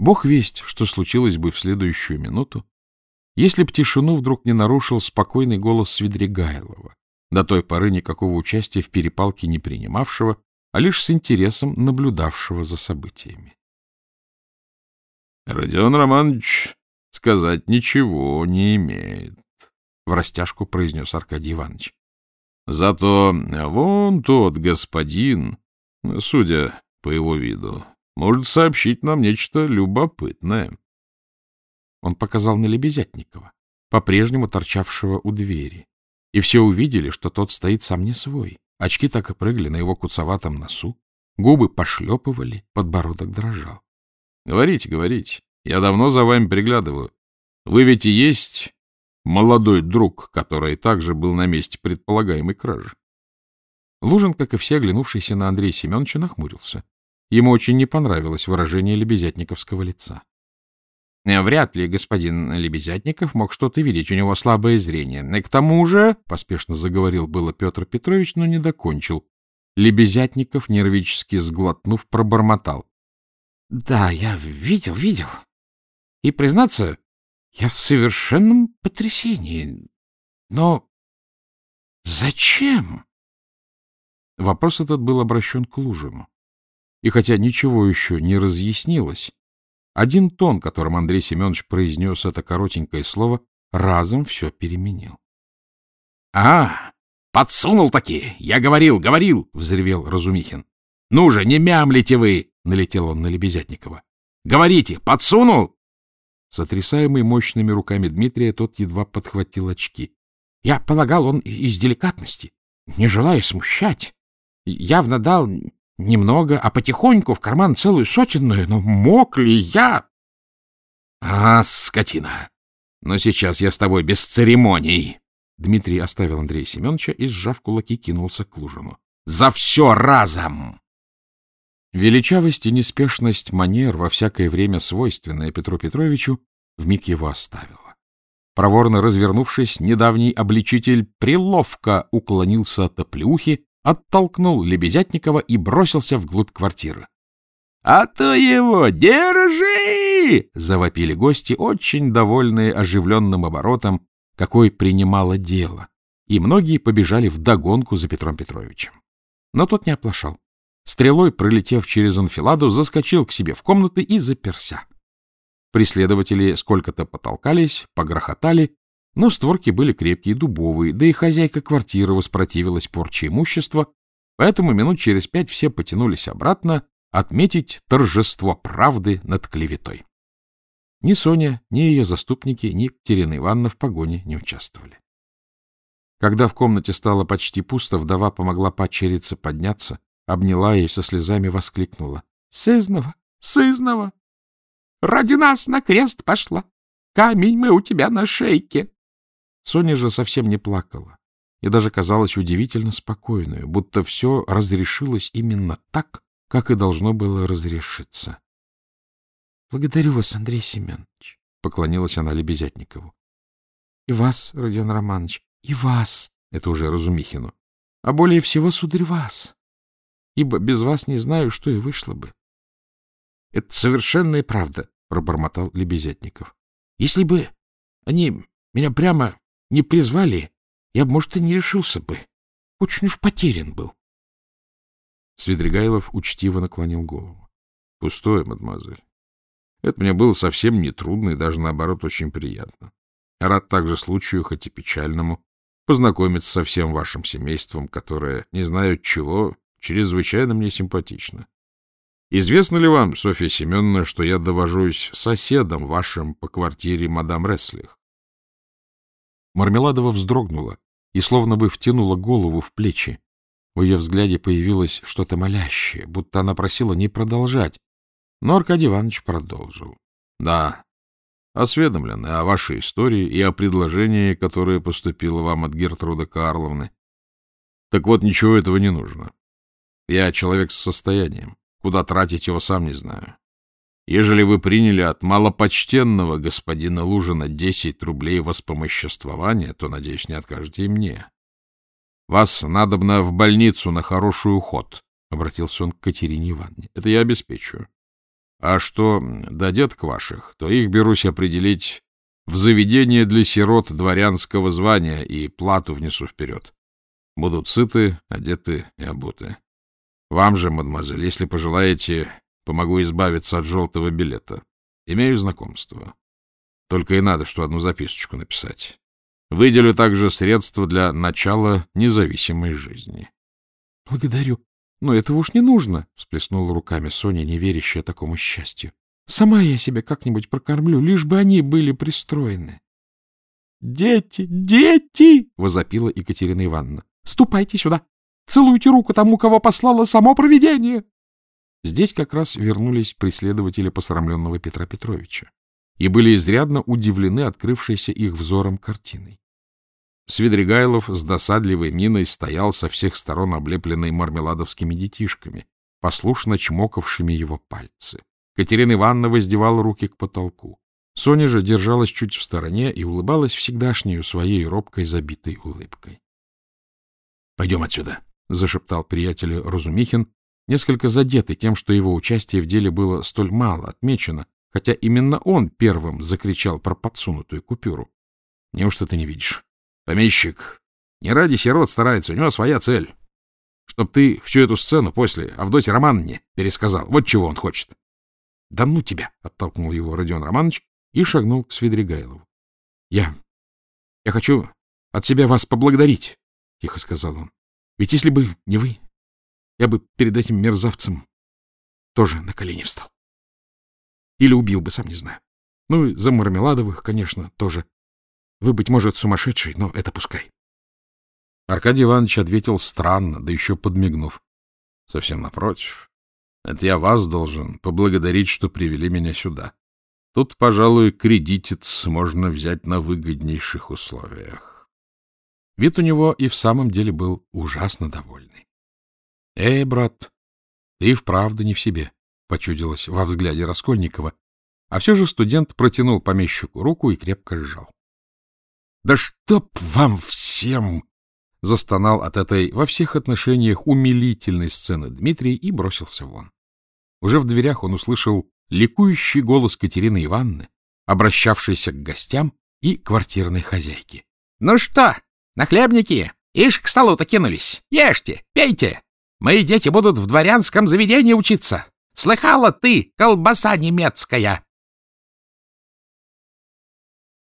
Бог весть, что случилось бы в следующую минуту, если б тишину вдруг не нарушил спокойный голос Свидригайлова, до той поры никакого участия в перепалке не принимавшего, а лишь с интересом наблюдавшего за событиями. — Родион Романович сказать ничего не имеет, — в растяжку произнес Аркадий Иванович. — Зато вон тот господин, судя по его виду, может сообщить нам нечто любопытное. Он показал на Лебезятникова, по-прежнему торчавшего у двери. И все увидели, что тот стоит сам не свой. Очки так и прыгали на его куцоватом носу, губы пошлепывали, подбородок дрожал. — Говорите, говорите. Я давно за вами приглядываю. Вы ведь и есть молодой друг, который также был на месте предполагаемой кражи. Лужин, как и все, оглянувшийся на Андрея Семеновича, нахмурился. Ему очень не понравилось выражение лебезятниковского лица. Э, вряд ли господин Лебезятников мог что-то видеть, у него слабое зрение. И к тому же, — поспешно заговорил было Петр Петрович, но не докончил. Лебезятников, нервически сглотнув, пробормотал. — Да, я видел, видел. И, признаться, я в совершенном потрясении. Но зачем? Вопрос этот был обращен к Лужину. И хотя ничего еще не разъяснилось, один тон, которым Андрей Семенович произнес это коротенькое слово, разом все переменил. — А, подсунул таки! Я говорил, говорил! — взревел Разумихин. — Ну же, не мямлите вы! — налетел он на Лебезятникова. — Говорите, подсунул! Сотрясаемый мощными руками Дмитрия, тот едва подхватил очки. — Я полагал, он из деликатности, не желая смущать. Явно дал Немного, а потихоньку в карман целую сотенную. Но мог ли я? А, скотина! Но сейчас я с тобой без церемоний. Дмитрий оставил Андрея Семеновича и, сжав кулаки, кинулся к Лужину. За все разом! Величавость и неспешность манер, во всякое время свойственная Петру Петровичу, вмиг его оставила. Проворно развернувшись, недавний обличитель приловко уклонился от оплеухи, оттолкнул Лебезятникова и бросился вглубь квартиры. — А то его держи! — завопили гости, очень довольные оживленным оборотом, какой принимало дело, и многие побежали вдогонку за Петром Петровичем. Но тот не оплошал. Стрелой, пролетев через анфиладу, заскочил к себе в комнаты и заперся. Преследователи сколько-то потолкались, погрохотали но створки были крепкие, дубовые, да и хозяйка квартиры воспротивилась порче имущества, поэтому минут через пять все потянулись обратно отметить торжество правды над клеветой. Ни Соня, ни ее заступники, ни Катерина Ивановна в погоне не участвовали. Когда в комнате стало почти пусто, вдова помогла падчерице подняться, обняла ее со слезами воскликнула. — Сызнова! Сызнова! Ради нас на крест пошла! Камень мы у тебя на шейке! Соня же совсем не плакала и даже казалась удивительно спокойной, будто все разрешилось именно так, как и должно было разрешиться. — Благодарю вас, Андрей Семенович, — поклонилась она Лебезятникову. — И вас, Родион Романович, и вас, — это уже Разумихину, — а более всего, сударь, вас, ибо без вас не знаю, что и вышло бы. — Это совершенная правда, — пробормотал Лебезятников. — Если бы они меня прямо не призвали, я бы, может, и не решился бы. Очень уж потерян был. Свидригайлов учтиво наклонил голову. — Пустое, мадемуазель. Это мне было совсем не трудно и даже, наоборот, очень приятно. Рад также случаю, хоть и печальному, познакомиться со всем вашим семейством, которое, не знаю чего, чрезвычайно мне симпатично. Известно ли вам, Софья Семеновна, что я довожусь соседом вашим по квартире мадам Реслих? Мармеладова вздрогнула и словно бы втянула голову в плечи. В ее взгляде появилось что-то молящее, будто она просила не продолжать. Но Аркадий Иванович продолжил. — Да, осведомлены о вашей истории и о предложении, которое поступило вам от Гертруда Карловны. Так вот, ничего этого не нужно. Я человек с состоянием. Куда тратить его, сам не знаю. Ежели вы приняли от малопочтенного господина Лужина десять рублей воспомоществования, то, надеюсь, не откажете и мне. Вас надобно в больницу на хороший уход, — обратился он к Катерине Ивановне. Это я обеспечу. А что до деток ваших, то их берусь определить в заведение для сирот дворянского звания и плату внесу вперед. Будут сыты, одеты и обуты. Вам же, мадемуазель, если пожелаете, помогу избавиться от желтого билета. Имею знакомство. Только и надо, что одну записочку написать. Выделю также средства для начала независимой жизни. — Благодарю. Но этого уж не нужно, — всплеснула руками Соня, не верящая такому счастью. — Сама я себя как-нибудь прокормлю, лишь бы они были пристроены. — Дети, дети! — возопила Екатерина Ивановна. — Ступайте сюда! Целуйте руку тому, кого послало само провидение! Здесь как раз вернулись преследователи посрамленного Петра Петровича и были изрядно удивлены открывшейся их взором картиной. Свидригайлов с досадливой миной стоял со всех сторон облепленный мармеладовскими детишками, послушно чмокавшими его пальцы. Катерина Ивановна воздевала руки к потолку. Соня же держалась чуть в стороне и улыбалась всегдашнею своей робкой забитой улыбкой. — Пойдем отсюда, — зашептал приятелю Разумихин, несколько задетый тем, что его участие в деле было столь мало отмечено, хотя именно он первым закричал про подсунутую купюру. — Неужто ты не видишь? Помещик не ради сирот старается, у него своя цель. Чтоб ты всю эту сцену после Авдотьи Романовне пересказал. Вот чего он хочет. — Да ну тебя! — оттолкнул его Родион Романович и шагнул к Свидригайлову. — Я... я хочу от себя вас поблагодарить, — тихо сказал он. — Ведь если бы не вы, я бы перед этим мерзавцем тоже на колени встал. Или убил бы, сам не знаю. Ну и за Мармеладовых, конечно, тоже. Вы, быть может, сумасшедший, но это пускай. Аркадий Иванович ответил странно, да еще подмигнув. — Совсем напротив. Это я вас должен поблагодарить, что привели меня сюда. Тут, пожалуй, кредитец можно взять на выгоднейших условиях. Вид у него и в самом деле был ужасно довольный. — Эй, брат, ты вправду не в себе, — почудилось во взгляде Раскольникова, а все же студент протянул помещику руку и крепко сжал. — Да чтоб вам всем! — застонал от этой во всех отношениях умилительной сцены Дмитрий и бросился вон. Уже в дверях он услышал ликующий голос Катерины Ивановны, обращавшейся к гостям и квартирной хозяйке. — Ну что, нахлебники, ишь к столу-то кинулись. Ешьте, пейте. Мои дети будут в дворянском заведении учиться. Слыхала ты, колбаса немецкая?